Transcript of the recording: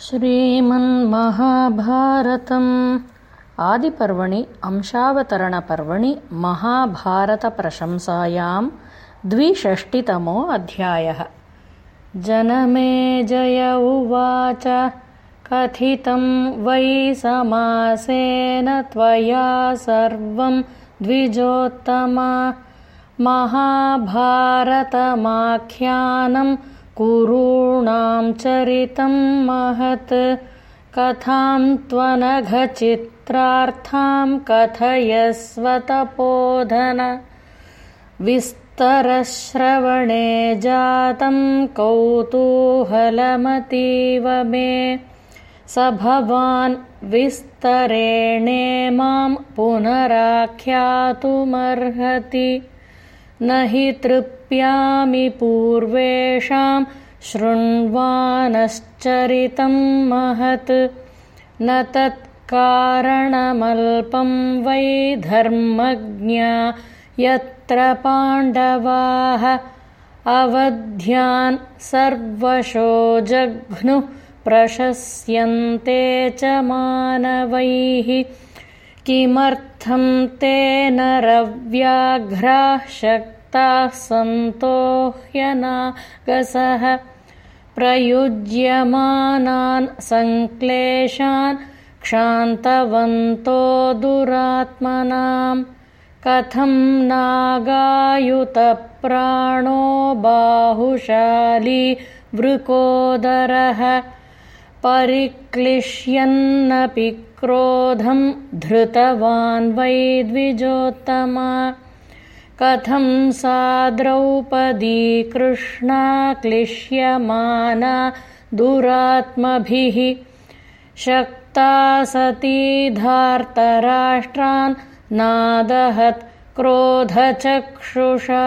श्रीमन्महाभारतम्। आदिपर्वणि अंशावतरणपर्वणि महाभारतप्रशंसायां द्विषष्टितमो अध्यायः। जनमे जय उवाच कथितं वै समासेन त्वया सर्वं द्विजोत्तमा। महाभारतमाख्यानं कुरूणां चरितं महत्। कथां त्वनघचित्रार्थां कथयस्वतपोधन विस्तरश्रवणे जातं कौतूहलमतीव मे। स भवान् विस्तरेणे मां पुनराख्यातुमर्हति न हि तृप्यामि पूर्वेषां शृण्वानश्चरितं महत्। न तत्कारणमल्पं वै धर्मज्ञा यत्र पाण्डवाः अवध्यान् सर्वशो जघ्नुः प्रशस्यन्ते च मानवैः। किमर्थं तेन रव्याघ्राः शक्ताः सन्तो ह्यनागसः प्रयुज्यमानान् सङ्क्लेशान् क्षान्तवन्तो दुरात्मनां कथं नागायुतप्राणो बाहुशाली वृकोदरः? परिक्लिश्यन्नपि क्रोधं धृतवान् वै द्विजोत्तमा कथं सा द्रौपदी कृष्णा क्लिश्यमाना दुरात्मभिः शक्ता सती धार्तराष्ट्रान् नादहत् क्रोधचक्षुषा